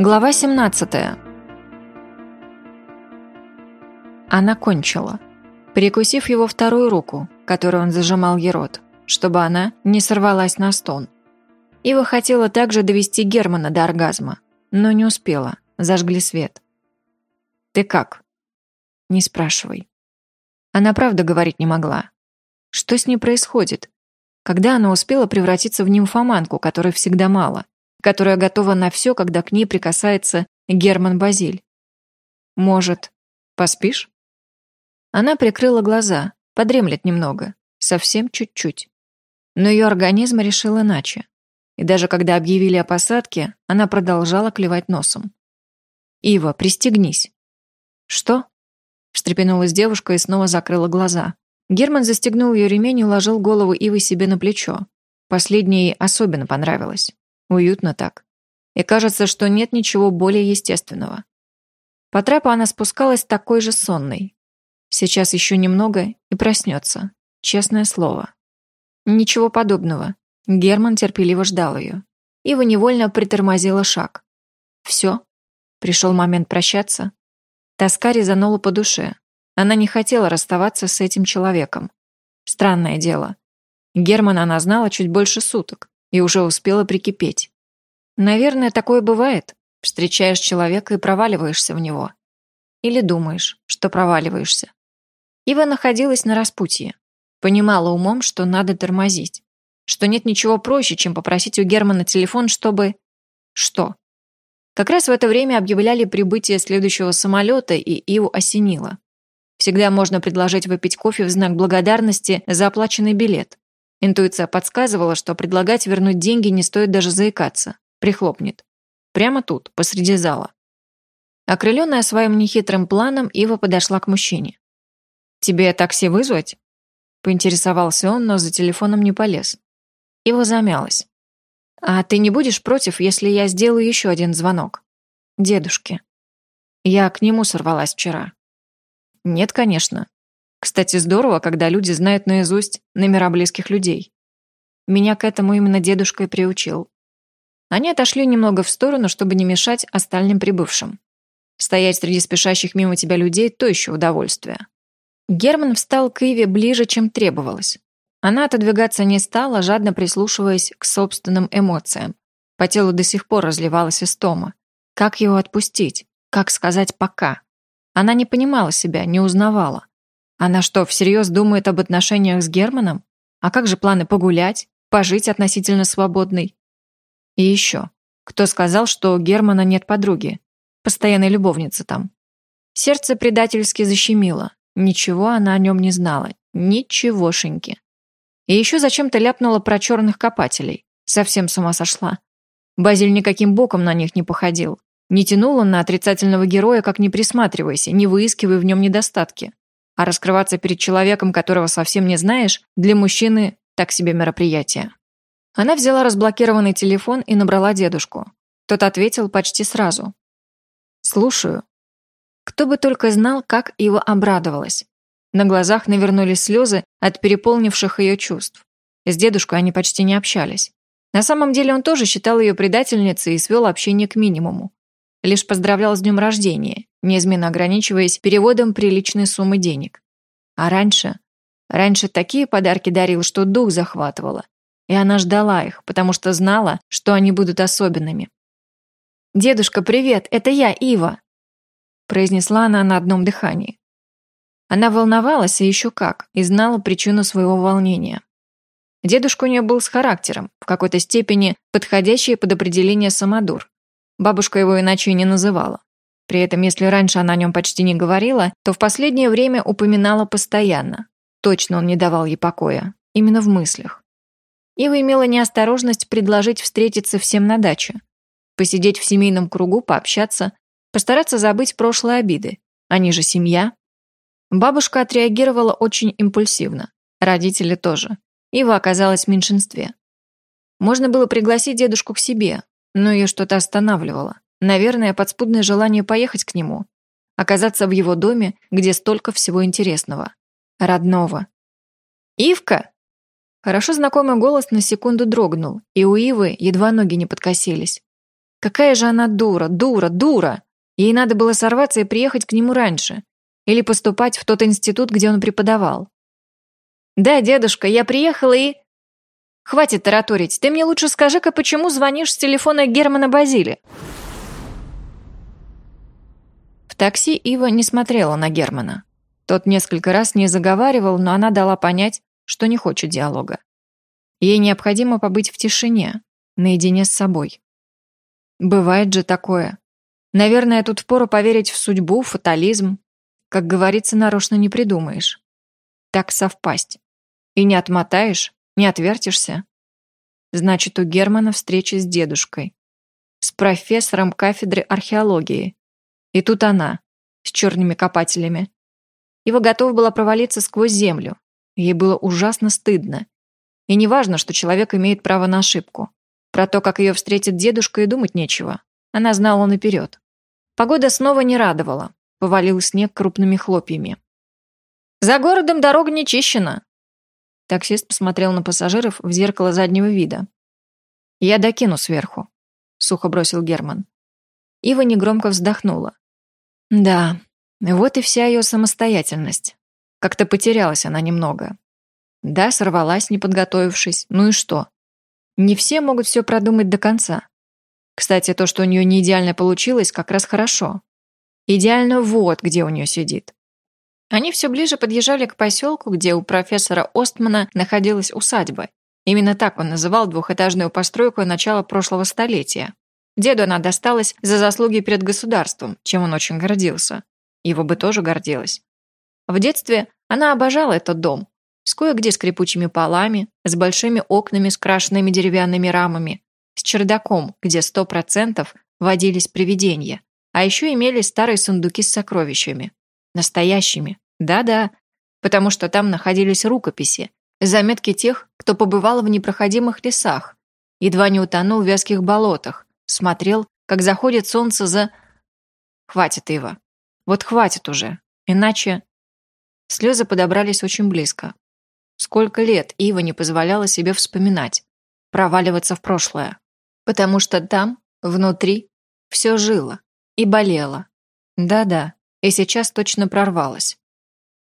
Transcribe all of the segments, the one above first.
Глава 17. Она кончила, перекусив его вторую руку, которую он зажимал ей рот, чтобы она не сорвалась на стон. Ива хотела также довести Германа до оргазма, но не успела, зажгли свет. «Ты как?» «Не спрашивай». Она правда говорить не могла. Что с ней происходит? Когда она успела превратиться в нимфоманку, которой всегда мало? Которая готова на все, когда к ней прикасается Герман Базиль. «Может, поспишь?» Она прикрыла глаза, подремлет немного, совсем чуть-чуть. Но ее организм решил иначе. И даже когда объявили о посадке, она продолжала клевать носом. «Ива, пристегнись». «Что?» Встрепенулась девушка и снова закрыла глаза. Герман застегнул ее ремень и уложил голову Ивы себе на плечо. Последнее ей особенно понравилось. Уютно так. И кажется, что нет ничего более естественного. По трапу она спускалась такой же сонной. Сейчас еще немного и проснется. Честное слово. Ничего подобного. Герман терпеливо ждал ее. Ива невольно притормозила шаг. Все. Пришел момент прощаться. Тоска резанула по душе. Она не хотела расставаться с этим человеком. Странное дело. Германа она знала чуть больше суток и уже успела прикипеть. Наверное, такое бывает. Встречаешь человека и проваливаешься в него. Или думаешь, что проваливаешься. Ива находилась на распутье. Понимала умом, что надо тормозить. Что нет ничего проще, чем попросить у Германа телефон, чтобы... Что? Как раз в это время объявляли прибытие следующего самолета, и Иву осенило. Всегда можно предложить выпить кофе в знак благодарности за оплаченный билет. Интуиция подсказывала, что предлагать вернуть деньги не стоит даже заикаться. Прихлопнет. Прямо тут, посреди зала. Окрыленная своим нехитрым планом, Ива подошла к мужчине. «Тебе такси вызвать?» Поинтересовался он, но за телефоном не полез. Ива замялась. «А ты не будешь против, если я сделаю еще один звонок?» «Дедушке». Я к нему сорвалась вчера. «Нет, конечно. Кстати, здорово, когда люди знают наизусть номера близких людей. Меня к этому именно дедушка и приучил. Они отошли немного в сторону, чтобы не мешать остальным прибывшим. Стоять среди спешащих мимо тебя людей – то еще удовольствие. Герман встал к Иве ближе, чем требовалось. Она отодвигаться не стала, жадно прислушиваясь к собственным эмоциям. По телу до сих пор разливалась истома. Как его отпустить? Как сказать «пока»? Она не понимала себя, не узнавала. Она что, всерьез думает об отношениях с Германом? А как же планы погулять, пожить относительно свободной? И еще, кто сказал, что у Германа нет подруги? Постоянной любовницы там. Сердце предательски защемило. Ничего она о нем не знала. Ничегошеньки. И еще зачем-то ляпнула про черных копателей. Совсем с ума сошла. Базиль никаким боком на них не походил. Не тянул он на отрицательного героя, как не присматривайся, не выискивай в нем недостатки. А раскрываться перед человеком, которого совсем не знаешь, для мужчины так себе мероприятие. Она взяла разблокированный телефон и набрала дедушку. Тот ответил почти сразу. «Слушаю». Кто бы только знал, как Ива обрадовалась. На глазах навернулись слезы от переполнивших ее чувств. С дедушкой они почти не общались. На самом деле он тоже считал ее предательницей и свел общение к минимуму. Лишь поздравлял с днем рождения, неизменно ограничиваясь переводом приличной суммы денег. А раньше... Раньше такие подарки дарил, что дух захватывало. И она ждала их, потому что знала, что они будут особенными. «Дедушка, привет, это я, Ива!» произнесла она на одном дыхании. Она волновалась, и еще как, и знала причину своего волнения. Дедушка у нее был с характером, в какой-то степени подходящий под определение самодур. Бабушка его иначе и не называла. При этом, если раньше она о нем почти не говорила, то в последнее время упоминала постоянно. Точно он не давал ей покоя. Именно в мыслях. Ива имела неосторожность предложить встретиться всем на даче. Посидеть в семейном кругу, пообщаться, постараться забыть прошлые обиды. Они же семья. Бабушка отреагировала очень импульсивно. Родители тоже. Ива оказалась в меньшинстве. Можно было пригласить дедушку к себе, но ее что-то останавливало. Наверное, подспудное желание поехать к нему. Оказаться в его доме, где столько всего интересного. Родного. «Ивка!» Хорошо знакомый голос на секунду дрогнул, и у Ивы едва ноги не подкосились. Какая же она дура, дура, дура! Ей надо было сорваться и приехать к нему раньше. Или поступать в тот институт, где он преподавал. «Да, дедушка, я приехала и...» «Хватит тараторить. Ты мне лучше скажи-ка, почему звонишь с телефона Германа Базили?» Такси Ива не смотрела на Германа. Тот несколько раз не заговаривал, но она дала понять, что не хочет диалога. Ей необходимо побыть в тишине, наедине с собой. Бывает же такое. Наверное, тут впору поверить в судьбу, фатализм. Как говорится, нарочно не придумаешь. Так совпасть. И не отмотаешь, не отвертишься. Значит, у Германа встреча с дедушкой. С профессором кафедры археологии. И тут она, с черными копателями. Его готов была провалиться сквозь землю. Ей было ужасно стыдно. И не важно, что человек имеет право на ошибку. Про то, как ее встретит дедушка, и думать нечего. Она знала наперед. Погода снова не радовала. Повалил снег крупными хлопьями. «За городом дорога не чищена!» Таксист посмотрел на пассажиров в зеркало заднего вида. «Я докину сверху», — сухо бросил Герман. Ива негромко вздохнула. «Да, вот и вся ее самостоятельность. Как-то потерялась она немного. Да, сорвалась, не подготовившись. Ну и что? Не все могут все продумать до конца. Кстати, то, что у нее не идеально получилось, как раз хорошо. Идеально вот, где у нее сидит. Они все ближе подъезжали к поселку, где у профессора Остмана находилась усадьба. Именно так он называл двухэтажную постройку начала прошлого столетия. Деду она досталась за заслуги перед государством, чем он очень гордился. Его бы тоже гордилась. В детстве она обожала этот дом, с кое-где скрипучими полами, с большими окнами, скрашенными деревянными рамами, с чердаком, где сто процентов водились привидения, а еще имелись старые сундуки с сокровищами. Настоящими. Да-да, потому что там находились рукописи, заметки тех, кто побывал в непроходимых лесах, едва не утонул в вязких болотах, смотрел, как заходит солнце за... Хватит, Ива. Вот хватит уже. Иначе... Слезы подобрались очень близко. Сколько лет Ива не позволяла себе вспоминать, проваливаться в прошлое. Потому что там, внутри, все жило и болело. Да-да, и сейчас точно прорвалась.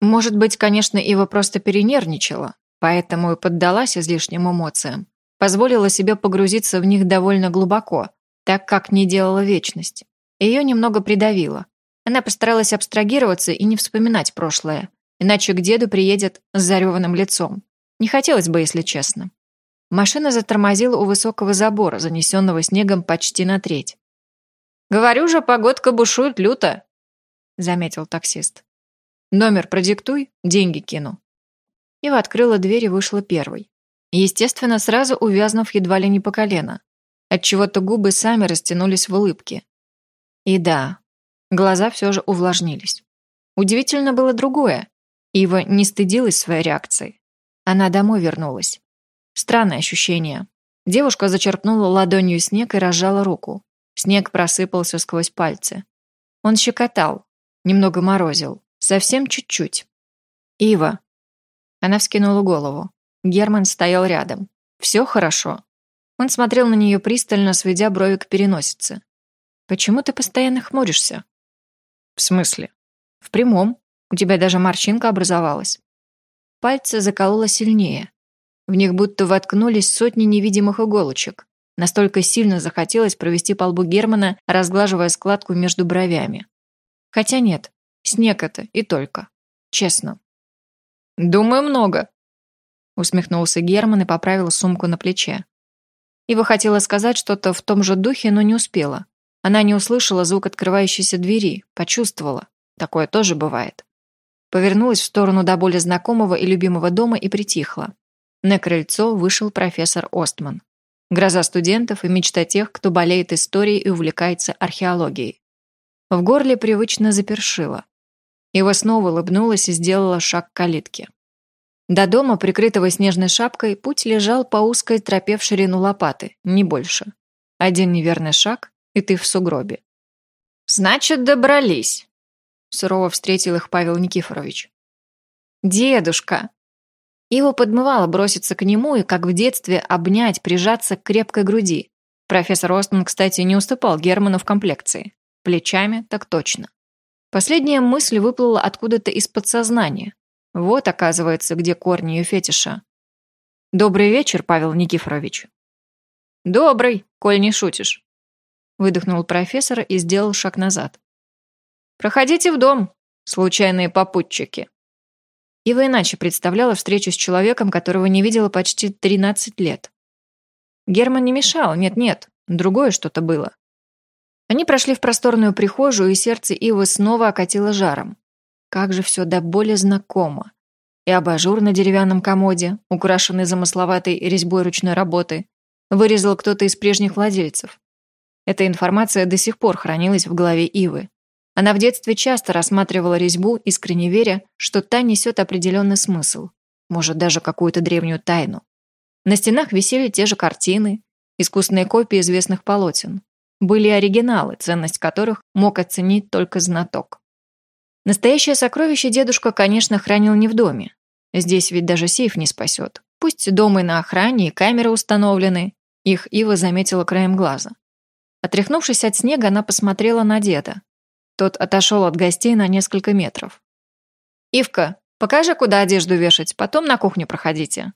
Может быть, конечно, Ива просто перенервничала, поэтому и поддалась излишним эмоциям, позволила себе погрузиться в них довольно глубоко, так как не делала вечность. Ее немного придавило. Она постаралась абстрагироваться и не вспоминать прошлое, Иначе к деду приедет с зареванным лицом. Не хотелось бы, если честно. Машина затормозила у высокого забора, занесенного снегом почти на треть. «Говорю же, погодка бушует люто», — заметил таксист. «Номер продиктуй, деньги кину». Ива открыла дверь и вышла первой. Естественно, сразу увязнув едва ли не по колено. Отчего-то губы сами растянулись в улыбке. И да, глаза все же увлажнились. Удивительно было другое. Ива не стыдилась своей реакции. Она домой вернулась. Странное ощущение. Девушка зачерпнула ладонью снег и разжала руку. Снег просыпался сквозь пальцы. Он щекотал, немного морозил, совсем чуть-чуть. «Ива!» Она вскинула голову. Герман стоял рядом. «Все хорошо?» Он смотрел на нее пристально, сведя брови к переносице. «Почему ты постоянно хмуришься?» «В смысле?» «В прямом. У тебя даже морщинка образовалась». Пальцы закололо сильнее. В них будто воткнулись сотни невидимых иголочек. Настолько сильно захотелось провести по лбу Германа, разглаживая складку между бровями. Хотя нет, снег это и только. Честно. «Думаю, много», — усмехнулся Герман и поправил сумку на плече. Ива хотела сказать что-то в том же духе, но не успела. Она не услышала звук открывающейся двери, почувствовала. Такое тоже бывает повернулась в сторону до боли знакомого и любимого дома и притихла. На крыльцо вышел профессор Остман. Гроза студентов и мечта тех, кто болеет историей и увлекается археологией. В горле привычно запершило. Его снова улыбнулась и сделала шаг к калитке. До дома, прикрытого снежной шапкой, путь лежал по узкой тропе в ширину лопаты, не больше. Один неверный шаг, и ты в сугробе. «Значит, добрались», сурово встретил их Павел Никифорович. «Дедушка!» Его подмывало броситься к нему и, как в детстве, обнять, прижаться к крепкой груди. Профессор Остон, кстати, не уступал Герману в комплекции. Плечами так точно. Последняя мысль выплыла откуда-то из подсознания. Вот, оказывается, где корни ее фетиша. «Добрый вечер, Павел Никифорович». «Добрый, коль не шутишь», — выдохнул профессор и сделал шаг назад. «Проходите в дом, случайные попутчики». Ива иначе представляла встречу с человеком, которого не видела почти 13 лет. Герман не мешал, нет-нет, другое что-то было. Они прошли в просторную прихожую, и сердце Ивы снова окатило жаром. Как же все до боли знакомо. И абажур на деревянном комоде, украшенный замысловатой резьбой ручной работы, вырезал кто-то из прежних владельцев. Эта информация до сих пор хранилась в голове Ивы. Она в детстве часто рассматривала резьбу, искренне веря, что та несет определенный смысл, может, даже какую-то древнюю тайну. На стенах висели те же картины, искусные копии известных полотен. Были оригиналы, ценность которых мог оценить только знаток. Настоящее сокровище дедушка, конечно, хранил не в доме. Здесь ведь даже сейф не спасет. Пусть дом и на охране, и камеры установлены. Их Ива заметила краем глаза. Отряхнувшись от снега, она посмотрела на деда. Тот отошел от гостей на несколько метров. «Ивка, покажи, куда одежду вешать, потом на кухню проходите».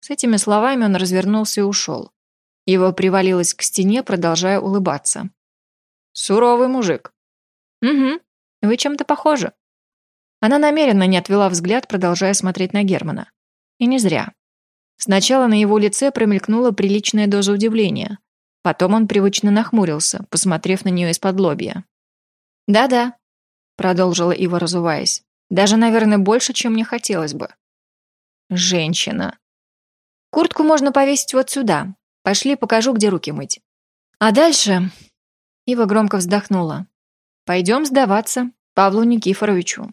С этими словами он развернулся и ушел. Его привалилось к стене, продолжая улыбаться. «Суровый мужик». «Угу, вы чем-то похожи». Она намеренно не отвела взгляд, продолжая смотреть на Германа. И не зря. Сначала на его лице промелькнула приличная доза удивления. Потом он привычно нахмурился, посмотрев на нее из-под лобья. «Да-да», — продолжила Ива, разуваясь. «Даже, наверное, больше, чем мне хотелось бы». «Женщина». «Куртку можно повесить вот сюда. Пошли, покажу, где руки мыть». А дальше... Ива громко вздохнула. «Пойдем сдаваться Павлу Никифоровичу».